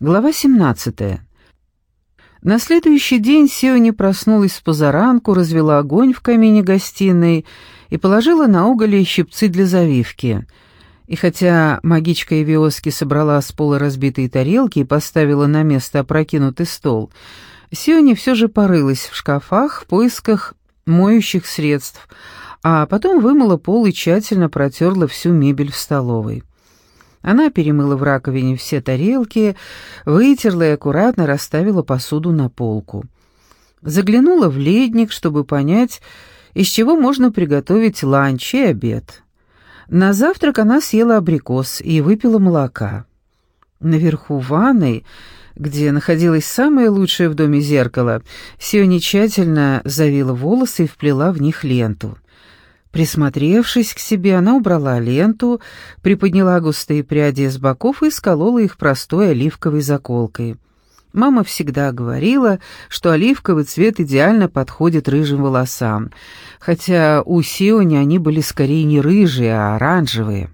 Глава 17. На следующий день Сиони проснулась позаранку, развела огонь в камине гостиной и положила на уголь щипцы для завивки. И хотя магичка Эвиоски собрала с пола разбитые тарелки и поставила на место опрокинутый стол, Сиони все же порылась в шкафах в поисках моющих средств, а потом вымыла пол и тщательно протерла всю мебель в столовой. Она перемыла в раковине все тарелки, вытерла и аккуратно расставила посуду на полку. Заглянула в ледник, чтобы понять, из чего можно приготовить ланч и обед. На завтрак она съела абрикос и выпила молока. Наверху ванной, где находилось самое лучшее в доме зеркало, Сиони тщательно завила волосы и вплела в них ленту. Присмотревшись к себе, она убрала ленту, приподняла густые пряди с боков и сколола их простой оливковой заколкой. Мама всегда говорила, что оливковый цвет идеально подходит рыжим волосам, хотя у Сиони они были скорее не рыжие, а оранжевые.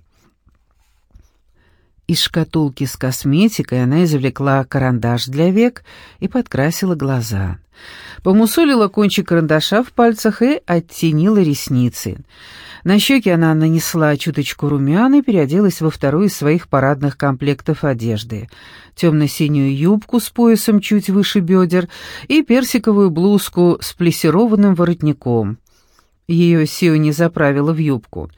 Из шкатулки с косметикой она извлекла карандаш для век и подкрасила глаза. Помусолила кончик карандаша в пальцах и оттенила ресницы. На щеки она нанесла чуточку румян и переоделась во второй из своих парадных комплектов одежды. Темно-синюю юбку с поясом чуть выше бедер и персиковую блузку с плессированным воротником. Ее Сио не заправила в юбку.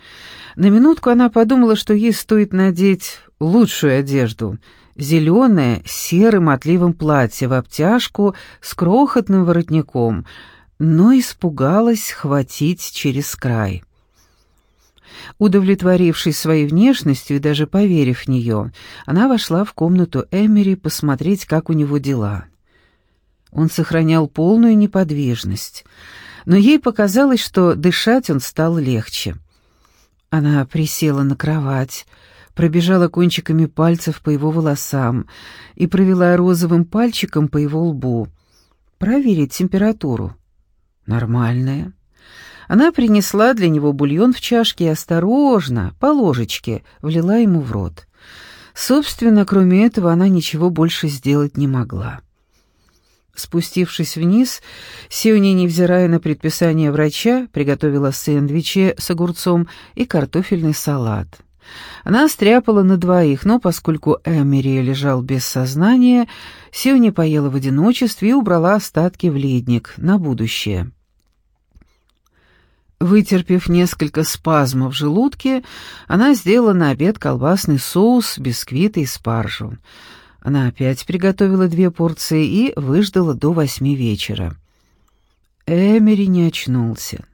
На минутку она подумала, что ей стоит надеть лучшую одежду — зеленое с серым отливом платье в обтяжку с крохотным воротником, но испугалась хватить через край. Удовлетворившись своей внешностью и даже поверив в нее, она вошла в комнату Эмери посмотреть, как у него дела. Он сохранял полную неподвижность, но ей показалось, что дышать он стал легче. Она присела на кровать, пробежала кончиками пальцев по его волосам и провела розовым пальчиком по его лбу. Проверить температуру. Нормальная. Она принесла для него бульон в чашке и осторожно, по ложечке, влила ему в рот. Собственно, кроме этого, она ничего больше сделать не могла. Спустившись вниз, Сиони, невзирая на предписание врача, приготовила сэндвичи с огурцом и картофельный салат. Она стряпала на двоих, но поскольку Эмери лежал без сознания, Сиони поела в одиночестве и убрала остатки в ледник на будущее. Вытерпев несколько спазмов в желудке, она сделала на обед колбасный соус, бисквиты и спаржу. Она опять приготовила две порции и выждала до восьми вечера. Эмери не очнулся.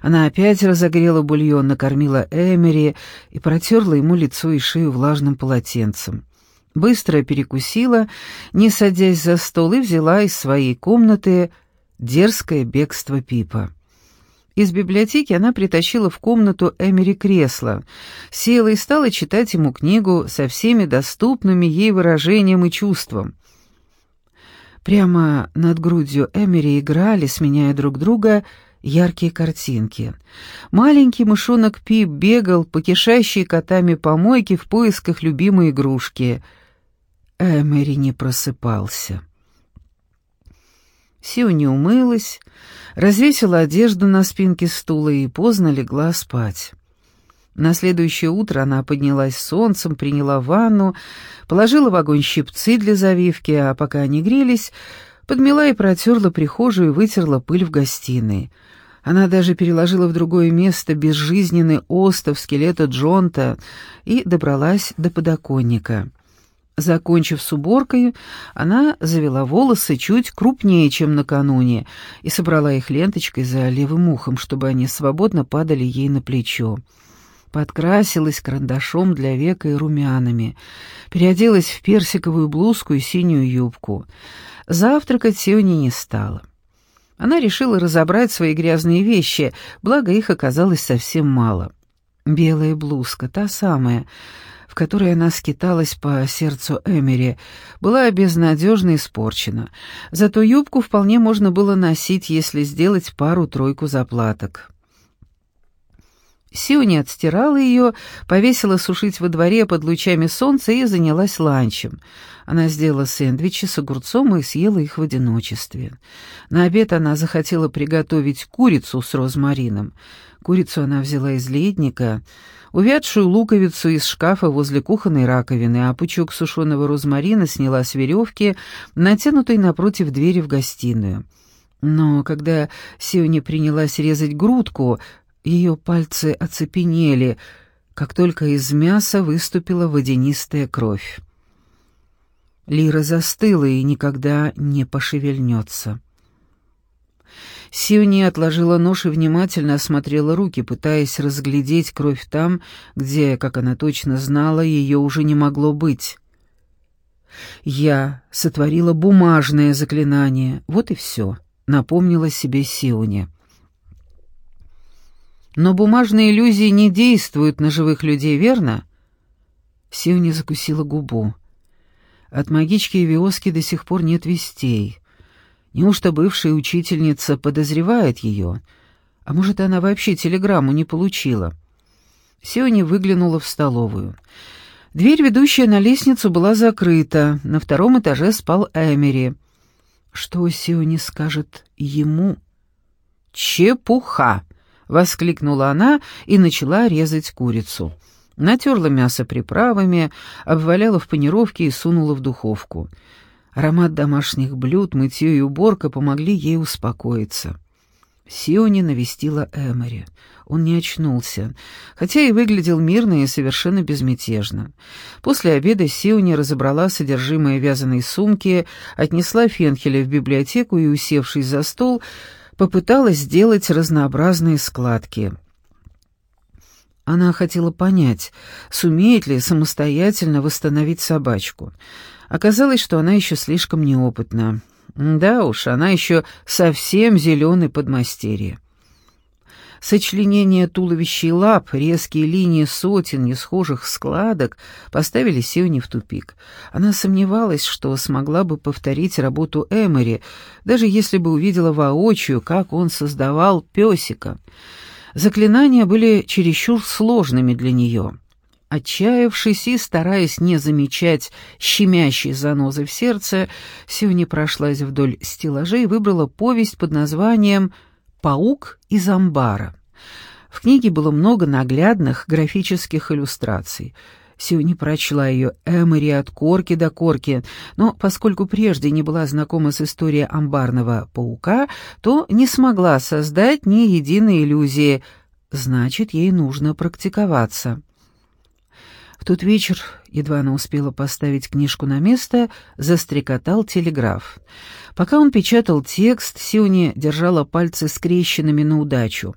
Она опять разогрела бульон, накормила Эмери и протерла ему лицо и шею влажным полотенцем. Быстро перекусила, не садясь за стол, и взяла из своей комнаты дерзкое бегство Пипа. Из библиотеки она притащила в комнату Эмери кресло, села и стала читать ему книгу со всеми доступными ей выражением и чувством. Прямо над грудью Эмери играли, сменяя друг друга, яркие картинки. Маленький мышонок Пип бегал по кишащей котами помойке в поисках любимой игрушки. Эмери не просыпался. Сиу не умылась, развесила одежду на спинке стула и поздно легла спать. На следующее утро она поднялась солнцем, приняла ванну, положила в огонь щипцы для завивки, а пока они грелись, подмела и протерла прихожую и вытерла пыль в гостиной. Она даже переложила в другое место безжизненный остов скелета Джонта и добралась до подоконника. Закончив с уборкой, она завела волосы чуть крупнее, чем накануне, и собрала их ленточкой за левым ухом, чтобы они свободно падали ей на плечо. Подкрасилась карандашом для века и румянами, переоделась в персиковую блузку и синюю юбку. Завтракать Сиони не стала. Она решила разобрать свои грязные вещи, благо их оказалось совсем мало. Белая блузка, та самая, в которой она скиталась по сердцу Эмери, была безнадежно испорчена. Зато юбку вполне можно было носить, если сделать пару-тройку заплаток. Сиони отстирала ее, повесила сушить во дворе под лучами солнца и занялась ланчем. Она сделала сэндвичи с огурцом и съела их в одиночестве. На обед она захотела приготовить курицу с розмарином. Курицу она взяла из ледника, увядшую луковицу из шкафа возле кухонной раковины, а пучок сушеного розмарина сняла с веревки, натянутой напротив двери в гостиную. Но когда Сиони принялась резать грудку, ее пальцы оцепенели, как только из мяса выступила водянистая кровь. Лира застыла и никогда не пошевельнется. Сиони отложила нож и внимательно осмотрела руки, пытаясь разглядеть кровь там, где, как она точно знала, ее уже не могло быть. «Я сотворила бумажное заклинание, вот и все», — напомнила себе Сиони. Но бумажные иллюзии не действуют на живых людей, верно? Сиони закусила губу. От магички и Виоски до сих пор нет вестей. Неужто бывшая учительница подозревает ее? А может, она вообще телеграмму не получила? Сиони выглянула в столовую. Дверь, ведущая на лестницу, была закрыта. На втором этаже спал Эмери. Что Сиони скажет ему? «Чепуха!» Воскликнула она и начала резать курицу. Натерла мясо приправами, обваляла в панировке и сунула в духовку. Аромат домашних блюд, мытье и уборка помогли ей успокоиться. Сиони навестила Эмори. Он не очнулся, хотя и выглядел мирно и совершенно безмятежно. После обеда Сиони разобрала содержимое вязаной сумки, отнесла Фенхеля в библиотеку и, усевшись за стол, попыталась сделать разнообразные складки. Она хотела понять, сумеет ли самостоятельно восстановить собачку. Оказалось, что она еще слишком неопытна. Да уж, она еще совсем зеленый подмастерье. Сочленение туловища и лап, резкие линии сотен несхожих складок поставили Сиони в тупик. Она сомневалась, что смогла бы повторить работу Эмори, даже если бы увидела воочию, как он создавал песика. Заклинания были чересчур сложными для нее. Отчаявшись и стараясь не замечать щемящей занозы в сердце, Сиони прошлась вдоль стеллажей и выбрала повесть под названием «Паук из амбара». В книге было много наглядных графических иллюстраций. Сиони прочла ее Эмори от корки до корки, но поскольку прежде не была знакома с историей амбарного паука, то не смогла создать ни единой иллюзии. Значит, ей нужно практиковаться. В тот вечер, едва она успела поставить книжку на место, застрекотал телеграф. Пока он печатал текст, Сиони держала пальцы скрещенными на удачу.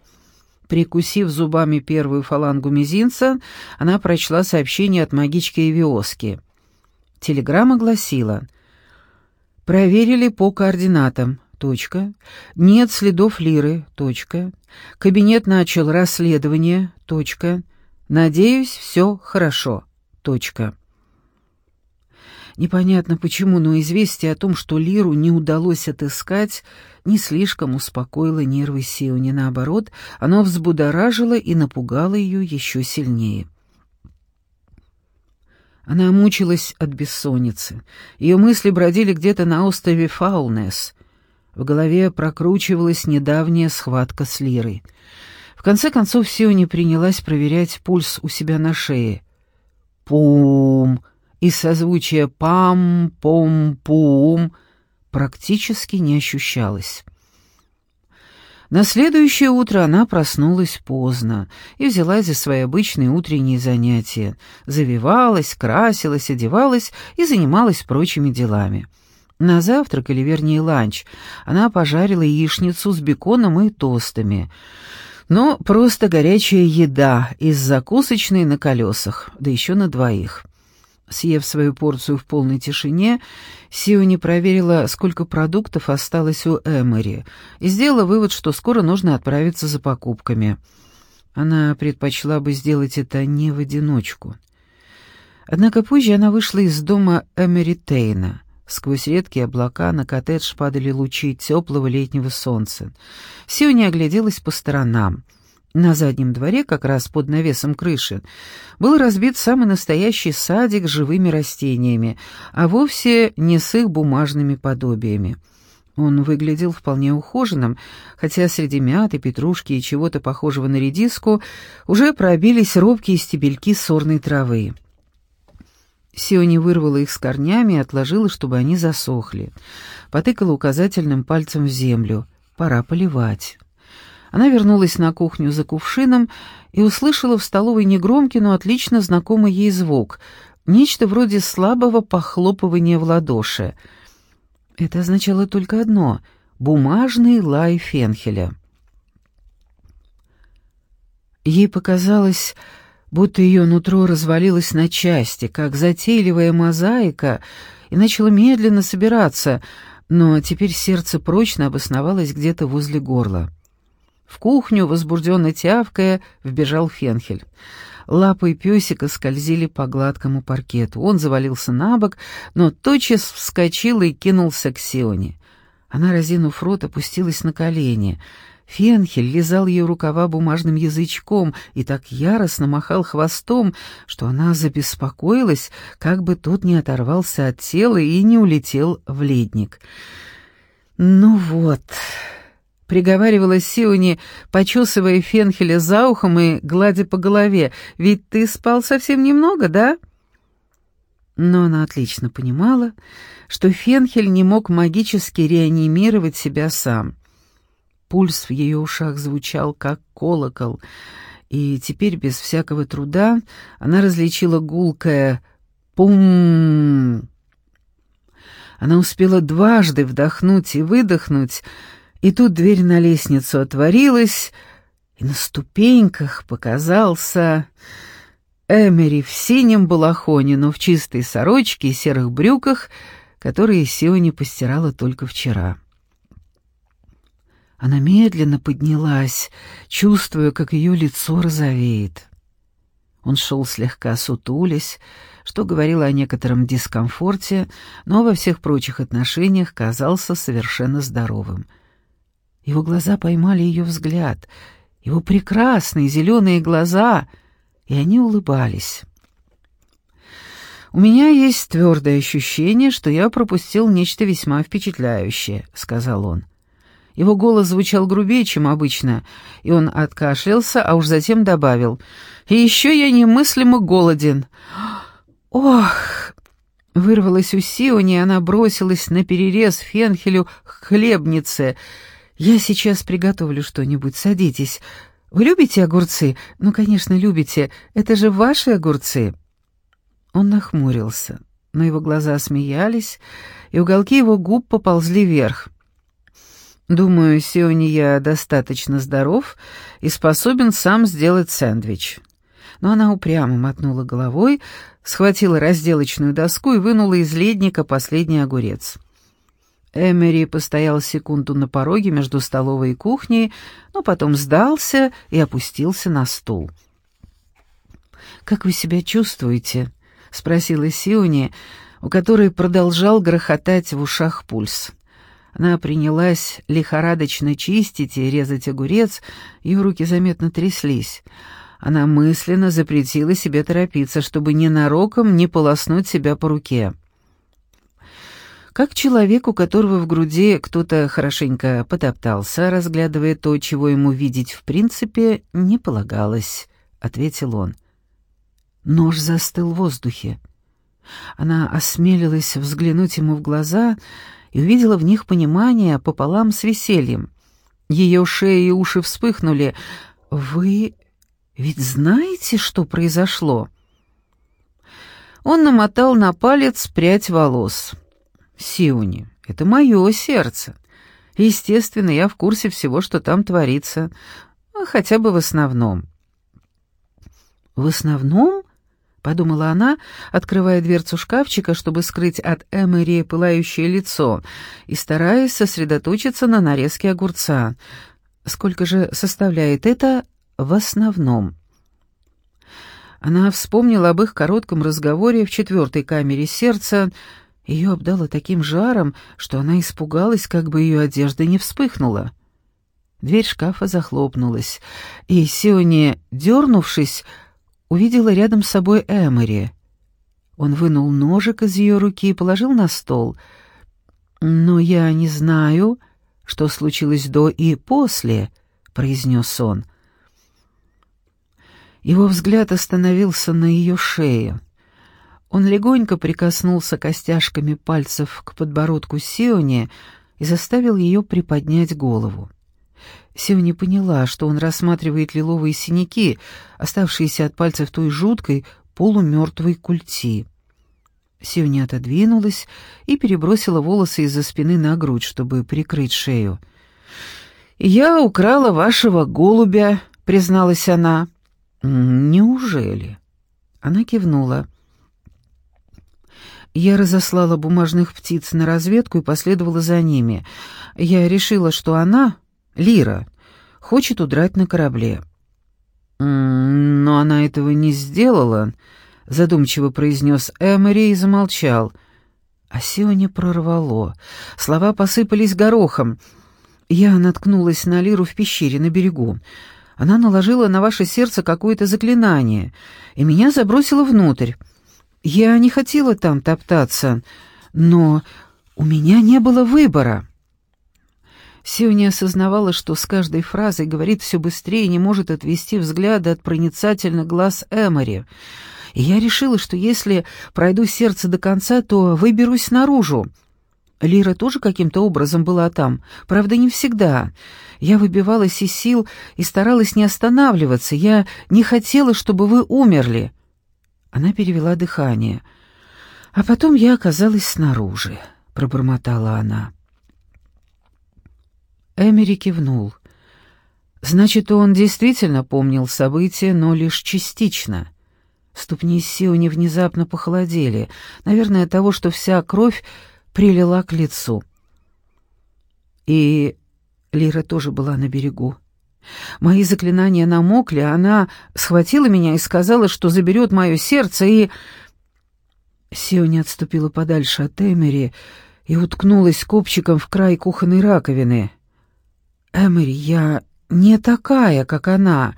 Прикусив зубами первую фалангу мизинца, она прочла сообщение от магички Эвиоски. Телеграмма гласила «Проверили по координатам. Точка. Нет следов Лиры. Точка. Кабинет начал расследование. Точка. Надеюсь, все хорошо. Точка. Непонятно почему, но известие о том, что Лиру не удалось отыскать, не слишком успокоило нервы Сиони, наоборот, оно взбудоражило и напугало ее еще сильнее. Она мучилась от бессонницы. Ее мысли бродили где-то на острове Фаулнес. В голове прокручивалась недавняя схватка с Лирой. В конце концов, Сиони принялась проверять пульс у себя на шее. «Пум!» И созвучие «пам-пом-пум» практически не ощущалось. На следующее утро она проснулась поздно и взялась за свои обычные утренние занятия. Завивалась, красилась, одевалась и занималась прочими делами. На завтрак, или вернее ланч, она пожарила яичницу с беконом и тостами — но просто горячая еда из закусочной на колесах, да еще на двоих. Съев свою порцию в полной тишине, Сиони проверила, сколько продуктов осталось у Эмори, и сделала вывод, что скоро нужно отправиться за покупками. Она предпочла бы сделать это не в одиночку. Однако позже она вышла из дома Эмери Тейна. Сквозь редкие облака на коттедж падали лучи теплого летнего солнца. Сиони огляделась по сторонам. На заднем дворе, как раз под навесом крыши, был разбит самый настоящий садик с живыми растениями, а вовсе не с их бумажными подобиями. Он выглядел вполне ухоженным, хотя среди мяты, петрушки и чего-то похожего на редиску уже пробились робкие стебельки сорной травы. Сиони вырвала их с корнями и отложила, чтобы они засохли. Потыкала указательным пальцем в землю. Пора поливать. Она вернулась на кухню за кувшином и услышала в столовой негромкий, но отлично знакомый ей звук, нечто вроде слабого похлопывания в ладоши. Это означало только одно — бумажный лай Фенхеля. Ей показалось, будто ее нутро развалилось на части, как затейливая мозаика, и начало медленно собираться, но теперь сердце прочно обосновалось где-то возле горла. В кухню, возбужденно тявкая, вбежал Фенхель. Лапы песика скользили по гладкому паркету. Он завалился на бок, но тотчас вскочил и кинулся к Сионе. Она, разинув рот, опустилась на колени. Фенхель лизал ее рукава бумажным язычком и так яростно махал хвостом, что она забеспокоилась, как бы тот не оторвался от тела и не улетел в ледник. «Ну вот», — приговаривала Сиони, почесывая Фенхеля за ухом и гладя по голове. «Ведь ты спал совсем немного, да?» Но она отлично понимала, что Фенхель не мог магически реанимировать себя сам. Пульс в ее ушах звучал, как колокол, и теперь без всякого труда она различила гулкое «пум». Она успела дважды вдохнуть и выдохнуть, и тут дверь на лестницу отворилась, и на ступеньках показался Эмери в синем балахоне, но в чистой сорочке и серых брюках, которые Сиони постирала только вчера. Она медленно поднялась, чувствуя, как ее лицо розовеет. Он шел слегка сутулясь, что говорило о некотором дискомфорте, но во всех прочих отношениях казался совершенно здоровым — его глаза поймали ее взгляд, его прекрасные зеленые глаза, и они улыбались. «У меня есть твердое ощущение, что я пропустил нечто весьма впечатляющее», — сказал он. Его голос звучал грубее, чем обычно, и он откашлялся, а уж затем добавил. «И еще я немыслимо голоден». «Ох!» — вырвалась у Сиони, и она бросилась на перерез Фенхелю к хлебнице — «Я сейчас приготовлю что-нибудь, садитесь. Вы любите огурцы? Ну, конечно, любите. Это же ваши огурцы». Он нахмурился, но его глаза смеялись, и уголки его губ поползли вверх. «Думаю, сегодня я достаточно здоров и способен сам сделать сэндвич». Но она упрямо мотнула головой, схватила разделочную доску и вынула из ледника последний огурец. Эмери постоял секунду на пороге между столовой и кухней, но потом сдался и опустился на стул. «Как вы себя чувствуете?» — спросила Сиони, у которой продолжал грохотать в ушах пульс. Она принялась лихорадочно чистить и резать огурец, ее руки заметно тряслись. Она мысленно запретила себе торопиться, чтобы ненароком не полоснуть себя по руке как человек, у которого в груди кто-то хорошенько потоптался, разглядывая то, чего ему видеть в принципе не полагалось, — ответил он. Нож застыл в воздухе. Она осмелилась взглянуть ему в глаза и увидела в них понимание пополам с весельем. Ее шея и уши вспыхнули. «Вы ведь знаете, что произошло?» Он намотал на палец прядь волос. Сиуни, это мое сердце. Естественно, я в курсе всего, что там творится, ну, хотя бы в основном». «В основном?» — подумала она, открывая дверцу шкафчика, чтобы скрыть от Эмери пылающее лицо, и стараясь сосредоточиться на нарезке огурца. «Сколько же составляет это в основном?» Она вспомнила об их коротком разговоре в четвертой камере сердца, ее обдало таким жаром, что она испугалась, как бы ее одежда не вспыхнула. Дверь шкафа захлопнулась, и Сиони, дернувшись, увидела рядом с собой Эмори. Он вынул ножик из ее руки и положил на стол. «Но я не знаю, что случилось до и после», — произнес он. Его взгляд остановился на ее шее. Он легонько прикоснулся костяшками пальцев к подбородку Сиони и заставил ее приподнять голову. Сиони поняла, что он рассматривает лиловые синяки, оставшиеся от пальцев той жуткой, полумертвой культи. Сиони отодвинулась и перебросила волосы из-за спины на грудь, чтобы прикрыть шею. «Я украла вашего голубя», — призналась она. «Неужели?» Она кивнула. Я разослала бумажных птиц на разведку и последовала за ними. Я решила, что она, Лира, хочет удрать на корабле. «Но она этого не сделала», — задумчиво произнес Эмори и замолчал. А Сионе прорвало. Слова посыпались горохом. Я наткнулась на Лиру в пещере на берегу. Она наложила на ваше сердце какое-то заклинание, и меня забросило внутрь. Я не хотела там топтаться, но у меня не было выбора». Сиони осознавала, что с каждой фразой говорит все быстрее и не может отвести взгляда от проницательных глаз Эмори. И я решила, что если пройду сердце до конца, то выберусь наружу. Лира тоже каким-то образом была там, правда, не всегда. Я выбивалась из сил и старалась не останавливаться. Я не хотела, чтобы вы умерли». Она перевела дыхание. «А потом я оказалась снаружи», — пробормотала она. Эмери кивнул. «Значит, он действительно помнил события, но лишь частично». Ступни Сиони внезапно похолодели, наверное, от того, что вся кровь прилила к лицу. И Лира тоже была на берегу. Мои заклинания намокли, она схватила меня и сказала, что заберет мое сердце, и... Сиони отступила подальше от Эмери и уткнулась копчиком в край кухонной раковины. «Эмери, я не такая, как она.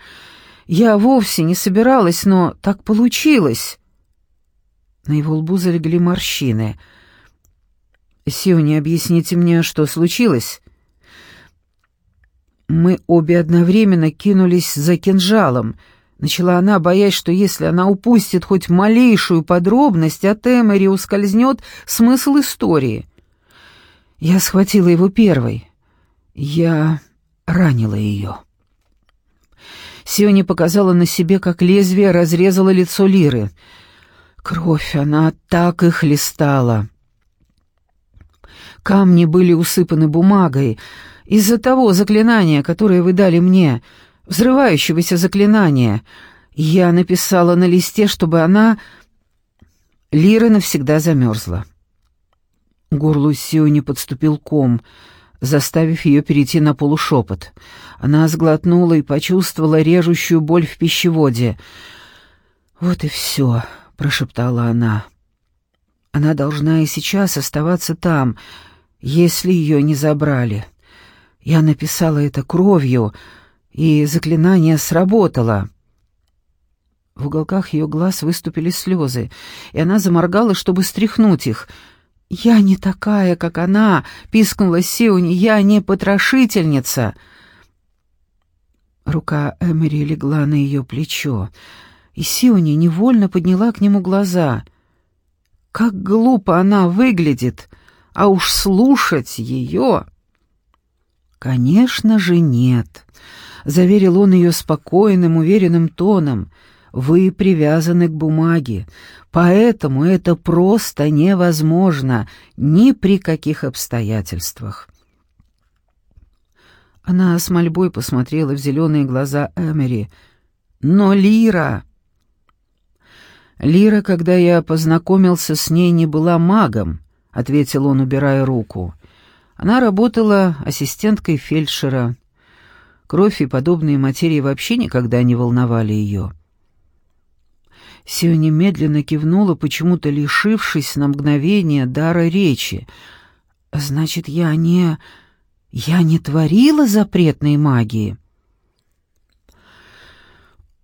Я вовсе не собиралась, но так получилось». На его лбу залегли морщины. «Сиони, объясните мне, что случилось?» Мы обе одновременно кинулись за кинжалом. Начала она, боясь, что если она упустит хоть малейшую подробность, от Эмери ускользнет смысл истории. Я схватила его первой. Я ранила ее. Сиони показала на себе, как лезвие разрезало лицо Лиры. Кровь, она так и хлестала. Камни были усыпаны бумагой, из-за того заклинания, которое вы дали мне, взрывающегося заклинания, я написала на листе, чтобы она... Лира навсегда замерзла. Горлу Сиони подступил ком, заставив ее перейти на полушепот. Она сглотнула и почувствовала режущую боль в пищеводе. «Вот и все», — прошептала она. «Она должна и сейчас оставаться там, если ее не забрали». Я написала это кровью, и заклинание сработало. В уголках ее глаз выступили слезы, и она заморгала, чтобы стряхнуть их. «Я не такая, как она!» — пискнула Сиони. «Я не потрошительница!» Рука Эмери легла на ее плечо, и Сиони невольно подняла к нему глаза. «Как глупо она выглядит! А уж слушать ее!» «Конечно же нет», — заверил он ее спокойным, уверенным тоном. «Вы привязаны к бумаге, поэтому это просто невозможно ни при каких обстоятельствах». Она с мольбой посмотрела в зеленые глаза Эмери. «Но Лира...» «Лира, когда я познакомился с ней, не была магом», — ответил он, убирая руку. Она работала ассистенткой фельдшера. Кровь и подобные материи вообще никогда не волновали ее. Сио немедленно кивнула, почему-то лишившись на мгновение дара речи. «Значит, я не... Я не творила запретной магии.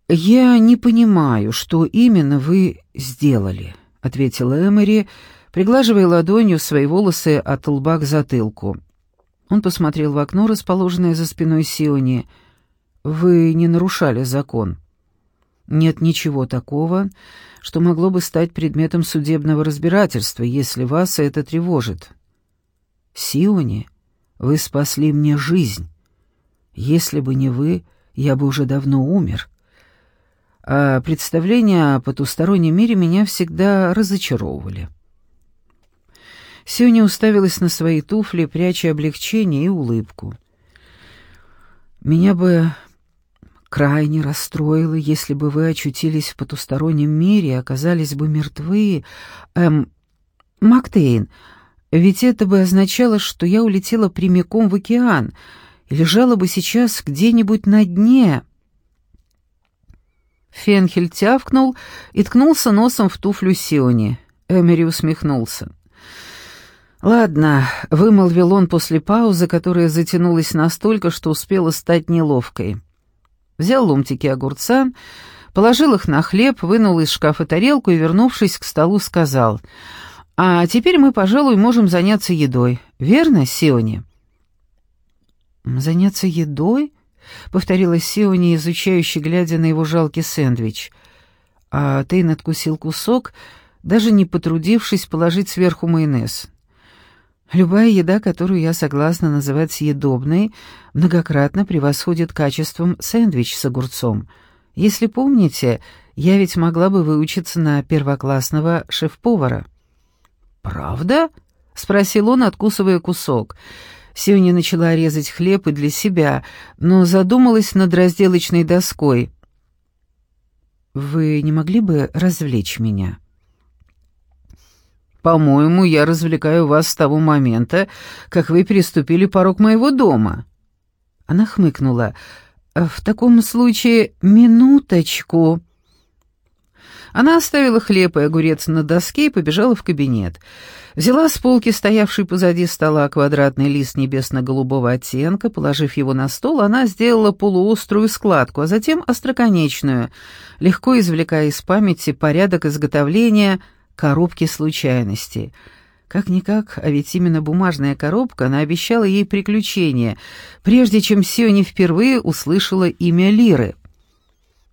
«Я не понимаю, что именно вы сделали», — ответила Эмори, приглаживая ладонью свои волосы от лба к затылку. Он посмотрел в окно, расположенное за спиной Сиони. «Вы не нарушали закон. Нет ничего такого, что могло бы стать предметом судебного разбирательства, если вас это тревожит. Сиони, вы спасли мне жизнь. Если бы не вы, я бы уже давно умер» а представления о потустороннем мире меня всегда разочаровывали. Сюня уставилась на свои туфли, пряча облегчение и улыбку. «Меня бы крайне расстроило, если бы вы очутились в потустороннем мире и оказались бы мертвы. Эм, Мактейн, ведь это бы означало, что я улетела прямиком в океан и лежала бы сейчас где-нибудь на дне». Фенхель тявкнул и ткнулся носом в туфлю Сиони. Эмери усмехнулся. «Ладно», — вымолвил он после паузы, которая затянулась настолько, что успела стать неловкой. Взял ломтики огурца, положил их на хлеб, вынул из шкафа тарелку и, вернувшись к столу, сказал, «А теперь мы, пожалуй, можем заняться едой. Верно, Сиони?» «Заняться едой?» — повторила Сиони, изучающе глядя на его жалкий сэндвич. А Тейн откусил кусок, даже не потрудившись положить сверху майонез. Любая еда, которую я согласна называть съедобной, многократно превосходит качеством сэндвич с огурцом. Если помните, я ведь могла бы выучиться на первоклассного шеф-повара. «Правда?» — спросил он, откусывая кусок. Сюня начала резать хлеб и для себя, но задумалась над разделочной доской. «Вы не могли бы развлечь меня?» «По-моему, я развлекаю вас с того момента, как вы переступили порог моего дома». Она хмыкнула. «В таком случае, минуточку». Она оставила хлеб и огурец на доске и побежала в кабинет. Взяла с полки, стоявшей позади стола, квадратный лист небесно-голубого оттенка, положив его на стол, она сделала полуострую складку, а затем остроконечную, легко извлекая из памяти порядок изготовления коробки случайностей. Как-никак, а ведь именно бумажная коробка, она обещала ей приключения, прежде чем Сиони впервые услышала имя Лиры.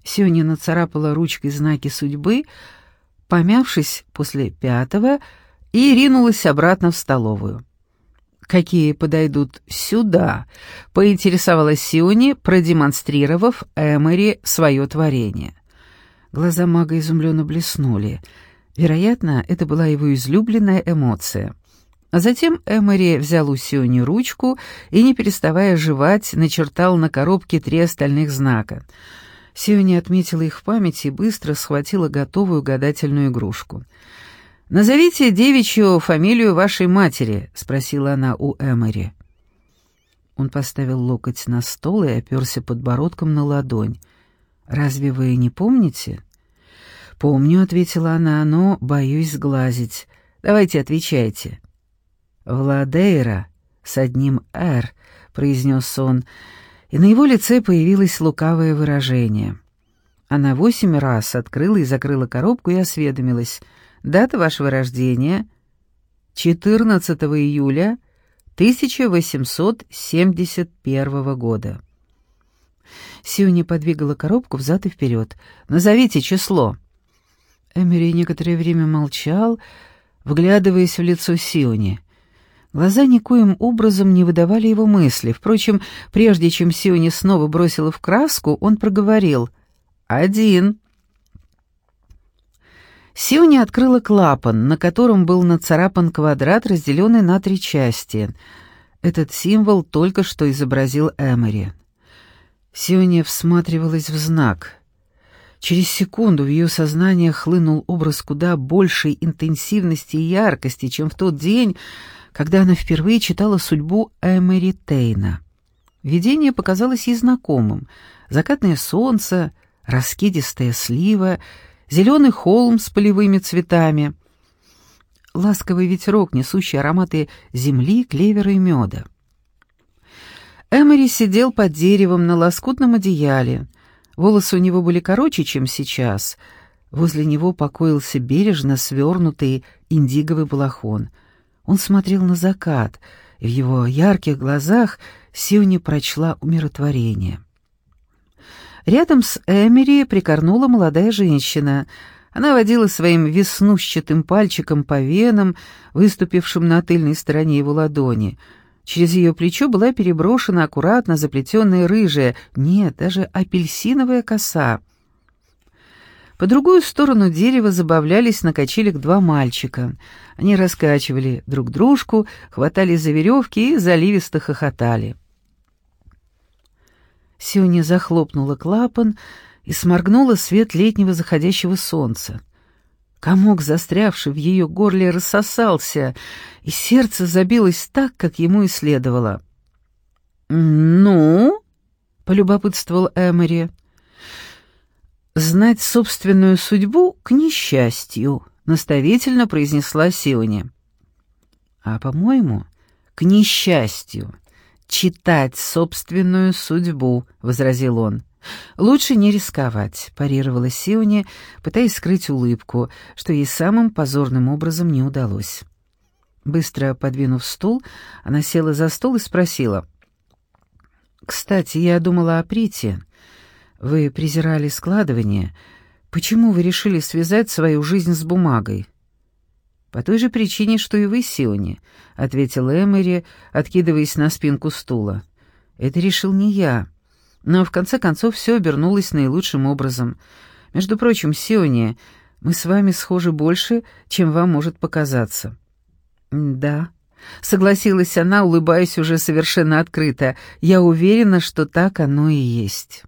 Сиони нацарапала ручкой знаки судьбы, помявшись после пятого, и ринулась обратно в столовую. «Какие подойдут сюда?» — поинтересовалась Сиони, продемонстрировав Эмери свое творение. Глаза мага изумленно блеснули. Вероятно, это была его излюбленная эмоция. А затем Эмери взял у Сиони ручку и, не переставая жевать, начертал на коробке три остальных знака. Сиони отметила их в памяти и быстро схватила готовую гадательную игрушку — «Назовите девичью фамилию вашей матери», — спросила она у Эмори. Он поставил локоть на стол и оперся подбородком на ладонь. «Разве вы не помните?» «Помню», — ответила она, — «но боюсь сглазить. Давайте отвечайте». «Владейра с одним «Р», — произнес он, и на его лице появилось лукавое выражение. Она восемь раз открыла и закрыла коробку и осведомилась — Дата вашего рождения — 14 июля 1871 года. Сиони подвигала коробку взад и вперед. «Назовите число». Эмери некоторое время молчал, вглядываясь в лицо Сиони. Глаза никоим образом не выдавали его мысли. Впрочем, прежде чем Сиони снова бросила в краску, он проговорил «Один». Сиони открыла клапан, на котором был нацарапан квадрат, разделенный на три части. Этот символ только что изобразил Эмори. Сиони всматривалась в знак. Через секунду в ее сознание хлынул образ куда большей интенсивности и яркости, чем в тот день, когда она впервые читала судьбу Эмери Тейна. Видение показалось ей знакомым. Закатное солнце, раскидистая слива — зеленый холм с полевыми цветами, ласковый ветерок, несущий ароматы земли, клевера и меда. Эмори сидел под деревом на лоскутном одеяле. Волосы у него были короче, чем сейчас. Возле него покоился бережно свернутый индиговый балахон. Он смотрел на закат, и в его ярких глазах Сиони прочла умиротворение. Рядом с Эмери прикорнула молодая женщина. Она водила своим веснущатым пальчиком по венам, выступившим на тыльной стороне его ладони. Через ее плечо была переброшена аккуратно заплетенная рыжая, нет, даже апельсиновая коса. По другую сторону дерева забавлялись на качелях два мальчика. Они раскачивали друг дружку, хватали за веревки и заливисто хохотали. Сиони захлопнула клапан и сморгнула свет летнего заходящего солнца. Комок, застрявший в ее горле, рассосался, и сердце забилось так, как ему и следовало. «Ну?» — полюбопытствовал Эмори. «Знать собственную судьбу к несчастью», — наставительно произнесла Сиони. «А, по-моему, к несчастью», читать собственную судьбу», — возразил он. «Лучше не рисковать», — парировала Сиони, пытаясь скрыть улыбку, что ей самым позорным образом не удалось. Быстро подвинув стул, она села за стол и спросила. «Кстати, я думала о Прите. Вы презирали складывание. Почему вы решили связать свою жизнь с бумагой?» «По той же причине, что и вы, Сиони», — ответил Эмери, откидываясь на спинку стула. «Это решил не я. Но в конце концов все обернулось наилучшим образом. Между прочим, Сиони, мы с вами схожи больше, чем вам может показаться». «Да», — согласилась она, улыбаясь уже совершенно открыто. «Я уверена, что так оно и есть».